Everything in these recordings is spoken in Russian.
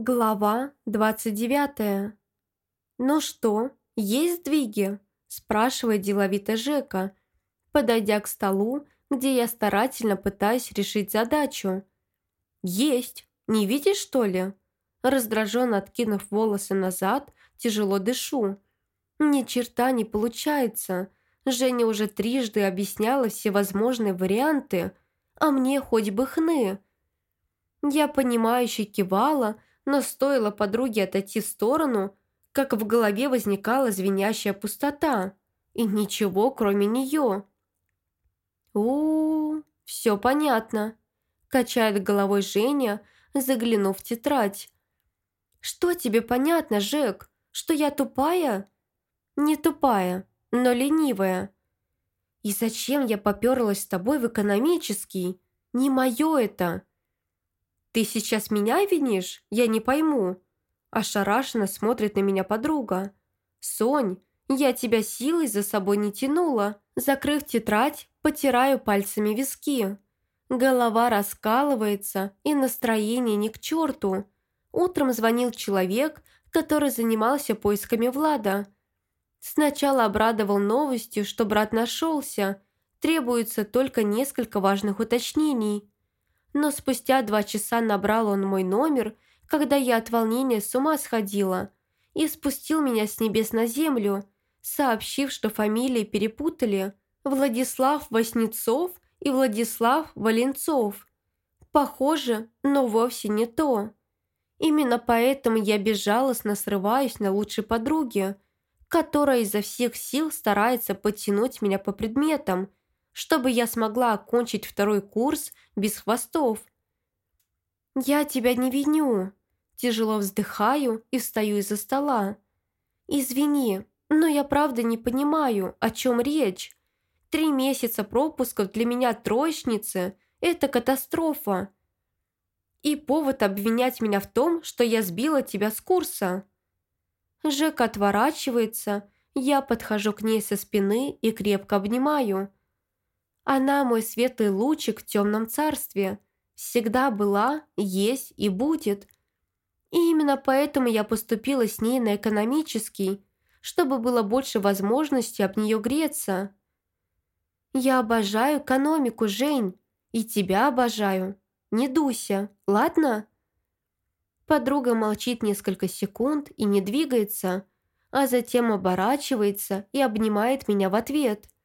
Глава 29. «Ну что, есть сдвиги?» – спрашивает деловито Жека, подойдя к столу, где я старательно пытаюсь решить задачу. «Есть. Не видишь, что ли?» Раздраженно откинув волосы назад, тяжело дышу. «Ни черта не получается. Женя уже трижды объясняла всевозможные варианты, а мне хоть бы хны». Я понимающе кивала, но стоило подруге отойти в сторону, как в голове возникала звенящая пустота, и ничего, кроме нее. у, -у, все понятно», – качает головой Женя, заглянув в тетрадь. «Что тебе понятно, Жек? Что я тупая?» «Не тупая, но ленивая». «И зачем я поперлась с тобой в экономический? Не мое это!» «Ты сейчас меня винишь? Я не пойму». Ошарашенно смотрит на меня подруга. «Сонь, я тебя силой за собой не тянула». Закрыв тетрадь, потираю пальцами виски. Голова раскалывается, и настроение ни к черту. Утром звонил человек, который занимался поисками Влада. Сначала обрадовал новостью, что брат нашелся. Требуется только несколько важных уточнений но спустя два часа набрал он мой номер, когда я от волнения с ума сходила, и спустил меня с небес на землю, сообщив, что фамилии перепутали Владислав Васнецов и Владислав Валенцов. Похоже, но вовсе не то. Именно поэтому я безжалостно срываюсь на лучшей подруге, которая изо всех сил старается подтянуть меня по предметам – чтобы я смогла окончить второй курс без хвостов. «Я тебя не виню», тяжело вздыхаю и встаю из-за стола. «Извини, но я правда не понимаю, о чем речь. Три месяца пропусков для меня троечницы – это катастрофа. И повод обвинять меня в том, что я сбила тебя с курса». Жека отворачивается, я подхожу к ней со спины и крепко обнимаю – она мой светлый лучик в темном царстве. Всегда была, есть и будет. И именно поэтому я поступила с ней на экономический, чтобы было больше возможностей об нее греться. Я обожаю экономику, Жень, и тебя обожаю. Не дуйся, ладно?» Подруга молчит несколько секунд и не двигается, а затем оборачивается и обнимает меня в ответ –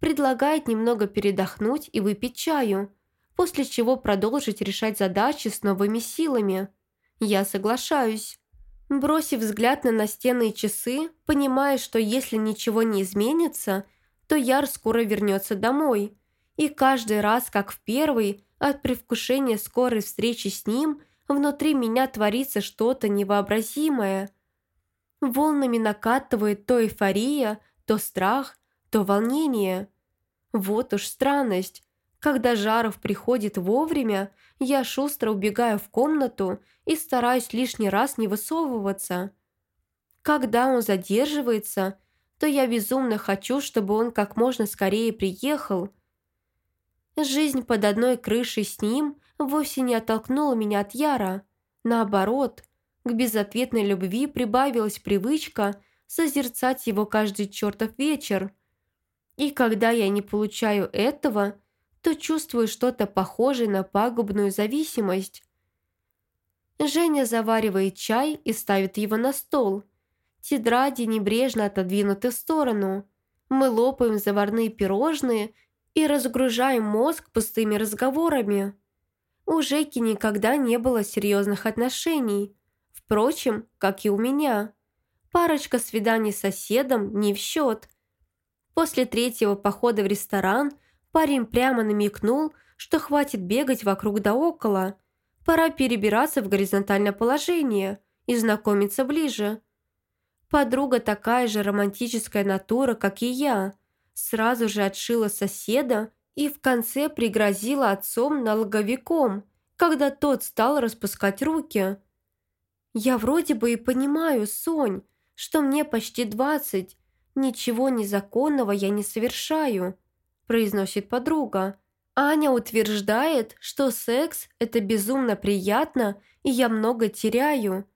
предлагает немного передохнуть и выпить чаю, после чего продолжить решать задачи с новыми силами. Я соглашаюсь. Бросив взгляд на настенные часы, понимая, что если ничего не изменится, то Яр скоро вернется домой. И каждый раз, как в первый, от предвкушения скорой встречи с ним, внутри меня творится что-то невообразимое. Волнами накатывает то эйфория, то страх, то волнение. Вот уж странность. Когда Жаров приходит вовремя, я шустро убегаю в комнату и стараюсь лишний раз не высовываться. Когда он задерживается, то я безумно хочу, чтобы он как можно скорее приехал. Жизнь под одной крышей с ним вовсе не оттолкнула меня от Яра. Наоборот, к безответной любви прибавилась привычка созерцать его каждый чертов вечер – и когда я не получаю этого, то чувствую что-то похожее на пагубную зависимость. Женя заваривает чай и ставит его на стол. Тетради небрежно отодвинуты в сторону. Мы лопаем заварные пирожные и разгружаем мозг пустыми разговорами. У Жеки никогда не было серьезных отношений. Впрочем, как и у меня. Парочка свиданий с соседом не в счет – После третьего похода в ресторан парень прямо намекнул, что хватит бегать вокруг да около. Пора перебираться в горизонтальное положение и знакомиться ближе. Подруга такая же романтическая натура, как и я. Сразу же отшила соседа и в конце пригрозила отцом налоговиком, когда тот стал распускать руки. «Я вроде бы и понимаю, Сонь, что мне почти двадцать, «Ничего незаконного я не совершаю», – произносит подруга. Аня утверждает, что секс – это безумно приятно и я много теряю.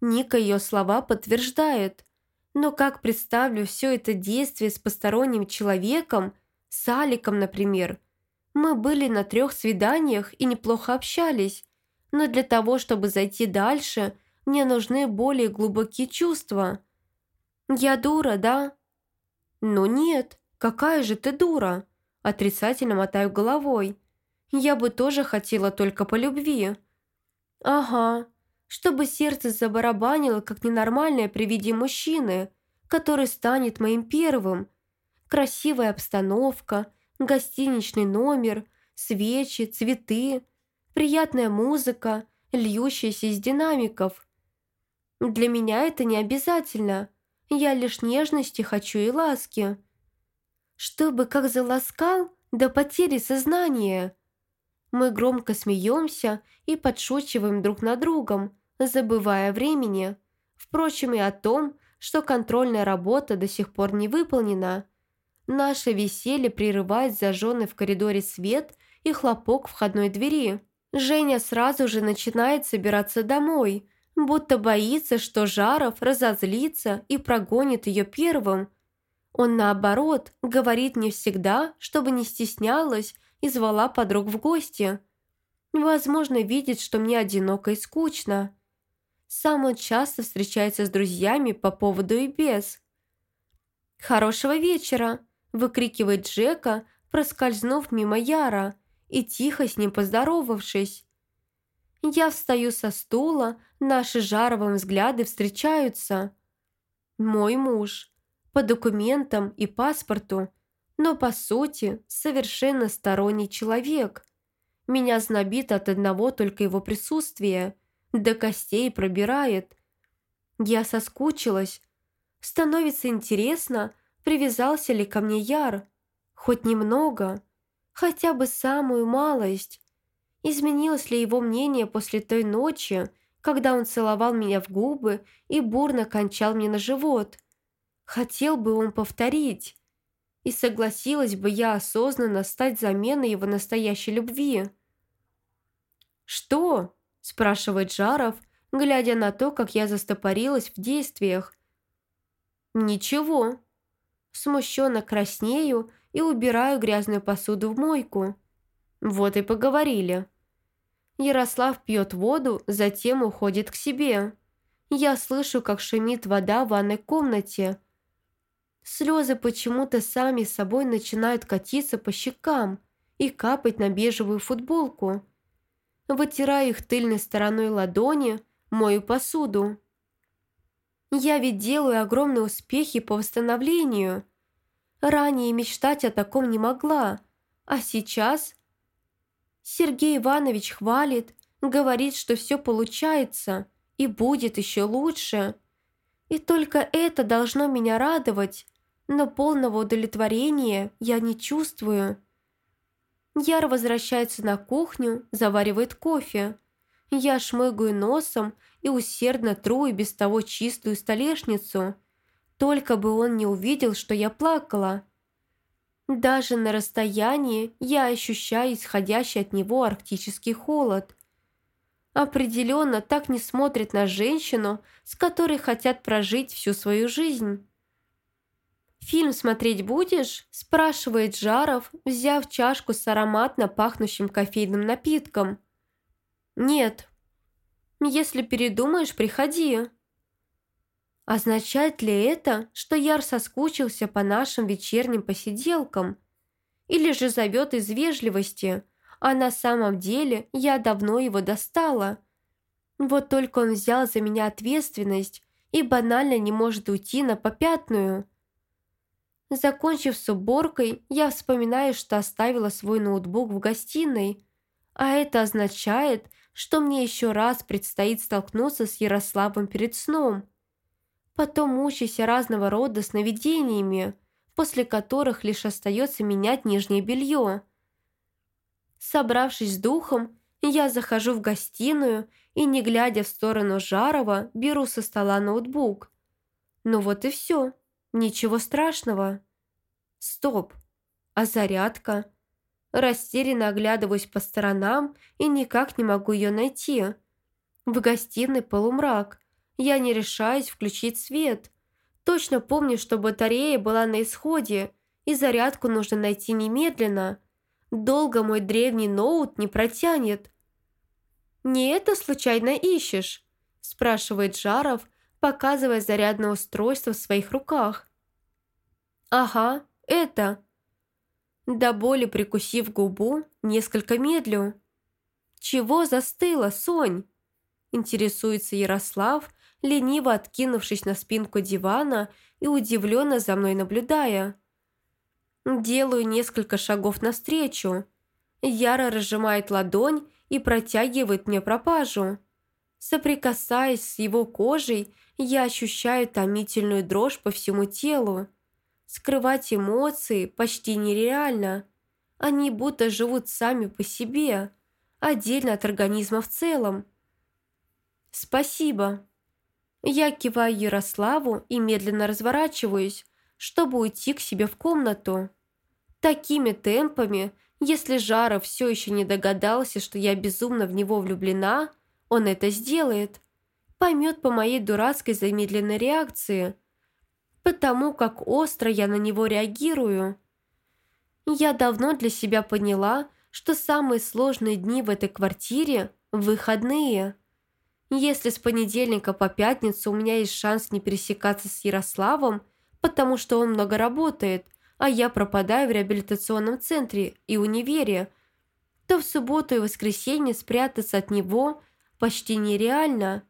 Ника ее слова подтверждает. Но как представлю все это действие с посторонним человеком, с Аликом, например? Мы были на трех свиданиях и неплохо общались, но для того, чтобы зайти дальше, мне нужны более глубокие чувства. Я дура, да? Ну нет, какая же ты дура? Отрицательно мотаю головой. Я бы тоже хотела только по любви. Ага, чтобы сердце забарабанило, как ненормальное при виде мужчины, который станет моим первым. Красивая обстановка, гостиничный номер, свечи, цветы, приятная музыка, льющаяся из динамиков. Для меня это не обязательно. Я лишь нежности хочу и ласки. Чтобы как заласкал до потери сознания. Мы громко смеемся и подшучиваем друг над другом, забывая о времени. Впрочем, и о том, что контрольная работа до сих пор не выполнена. Наше веселье прерывает зажженный в коридоре свет и хлопок входной двери. Женя сразу же начинает собираться домой, будто боится, что Жаров разозлится и прогонит ее первым. Он, наоборот, говорит не всегда, чтобы не стеснялась и звала подруг в гости. Возможно, видит, что мне одиноко и скучно. Сам он часто встречается с друзьями по поводу и без. «Хорошего вечера!» – выкрикивает Джека, проскользнув мимо Яра и тихо с ним поздоровавшись. Я встаю со стула, наши жаровым взгляды встречаются. Мой муж. По документам и паспорту, но по сути совершенно сторонний человек. Меня знобит от одного только его присутствия – до костей пробирает. Я соскучилась. Становится интересно, привязался ли ко мне Яр. Хоть немного, хотя бы самую малость. Изменилось ли его мнение после той ночи, когда он целовал меня в губы и бурно кончал мне на живот? Хотел бы он повторить. И согласилась бы я осознанно стать заменой его настоящей любви. «Что?» спрашивает Жаров, глядя на то, как я застопорилась в действиях. «Ничего». Смущенно краснею и убираю грязную посуду в мойку. Вот и поговорили. Ярослав пьет воду, затем уходит к себе. Я слышу, как шумит вода в ванной комнате. Слезы почему-то сами собой начинают катиться по щекам и капать на бежевую футболку вытираю их тыльной стороной ладони, мою посуду. Я ведь делаю огромные успехи по восстановлению. Ранее мечтать о таком не могла, а сейчас... Сергей Иванович хвалит, говорит, что все получается и будет еще лучше. И только это должно меня радовать, но полного удовлетворения я не чувствую. Яр возвращается на кухню, заваривает кофе. Я шмыгаю носом и усердно тру и без того чистую столешницу. Только бы он не увидел, что я плакала. Даже на расстоянии я ощущаю исходящий от него арктический холод. Определенно так не смотрит на женщину, с которой хотят прожить всю свою жизнь. «Фильм смотреть будешь?» – спрашивает Жаров, взяв чашку с ароматно пахнущим кофейным напитком. «Нет». «Если передумаешь, приходи». Означает ли это, что Яр соскучился по нашим вечерним посиделкам? Или же зовет из вежливости, а на самом деле я давно его достала? Вот только он взял за меня ответственность и банально не может уйти на попятную – Закончив с уборкой, я вспоминаю, что оставила свой ноутбук в гостиной, а это означает, что мне еще раз предстоит столкнуться с Ярославом перед сном. Потом мучаюсь разного рода сновидениями, после которых лишь остается менять нижнее белье. Собравшись с духом, я захожу в гостиную и, не глядя в сторону Жарова, беру со стола ноутбук. Ну вот и все. Ничего страшного. Стоп. А зарядка? Растерянно оглядываюсь по сторонам и никак не могу ее найти. В гостиной полумрак. Я не решаюсь включить свет. Точно помню, что батарея была на исходе, и зарядку нужно найти немедленно. Долго мой древний ноут не протянет. «Не это случайно ищешь?» – спрашивает Жаров, показывая зарядное устройство в своих руках. «Ага, это». До боли прикусив губу, несколько медлю. «Чего застыла, Сонь?» Интересуется Ярослав, лениво откинувшись на спинку дивана и удивленно за мной наблюдая. Делаю несколько шагов навстречу. Яра разжимает ладонь и протягивает мне пропажу. Соприкасаясь с его кожей, я ощущаю томительную дрожь по всему телу. Скрывать эмоции почти нереально. Они будто живут сами по себе, отдельно от организма в целом. «Спасибо». Я киваю Ярославу и медленно разворачиваюсь, чтобы уйти к себе в комнату. Такими темпами, если Жаров все еще не догадался, что я безумно в него влюблена, он это сделает. Поймет по моей дурацкой замедленной реакции. Потому как остро я на него реагирую. Я давно для себя поняла, что самые сложные дни в этой квартире – выходные. Если с понедельника по пятницу у меня есть шанс не пересекаться с Ярославом, потому что он много работает, а я пропадаю в реабилитационном центре и универе, то в субботу и воскресенье спрятаться от него почти нереально.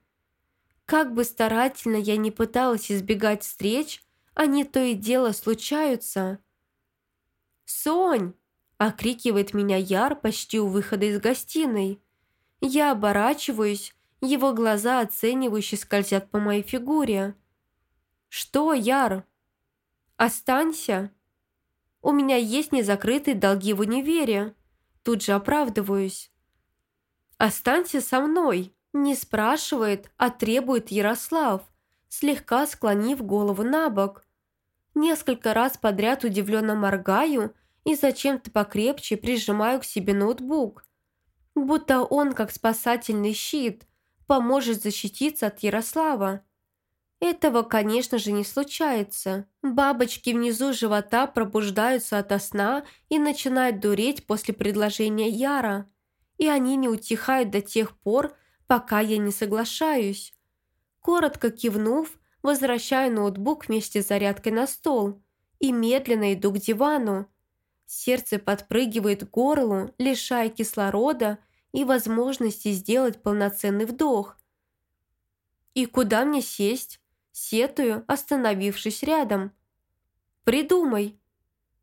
Как бы старательно я ни пыталась избегать встреч, они то и дело случаются. «Сонь!» – окрикивает меня Яр почти у выхода из гостиной. Я оборачиваюсь, его глаза оценивающе скользят по моей фигуре. «Что, Яр?» «Останься!» У меня есть незакрытые долги в универе. Тут же оправдываюсь. «Останься со мной», – не спрашивает, а требует Ярослав, слегка склонив голову на бок. Несколько раз подряд удивленно моргаю и зачем-то покрепче прижимаю к себе ноутбук. Будто он, как спасательный щит, поможет защититься от Ярослава. Этого, конечно же, не случается. Бабочки внизу живота пробуждаются ото сна и начинают дуреть после предложения Яра. И они не утихают до тех пор, пока я не соглашаюсь. Коротко кивнув, возвращаю ноутбук вместе с зарядкой на стол и медленно иду к дивану. Сердце подпрыгивает к горлу, лишая кислорода и возможности сделать полноценный вдох. И куда мне сесть? Сетую, остановившись рядом. «Придумай.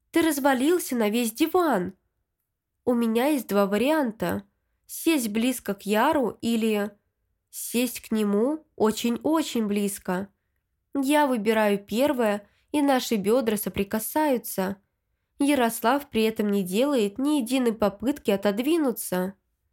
Ты развалился на весь диван. У меня есть два варианта. Сесть близко к Яру или сесть к нему очень-очень близко. Я выбираю первое, и наши бедра соприкасаются. Ярослав при этом не делает ни единой попытки отодвинуться.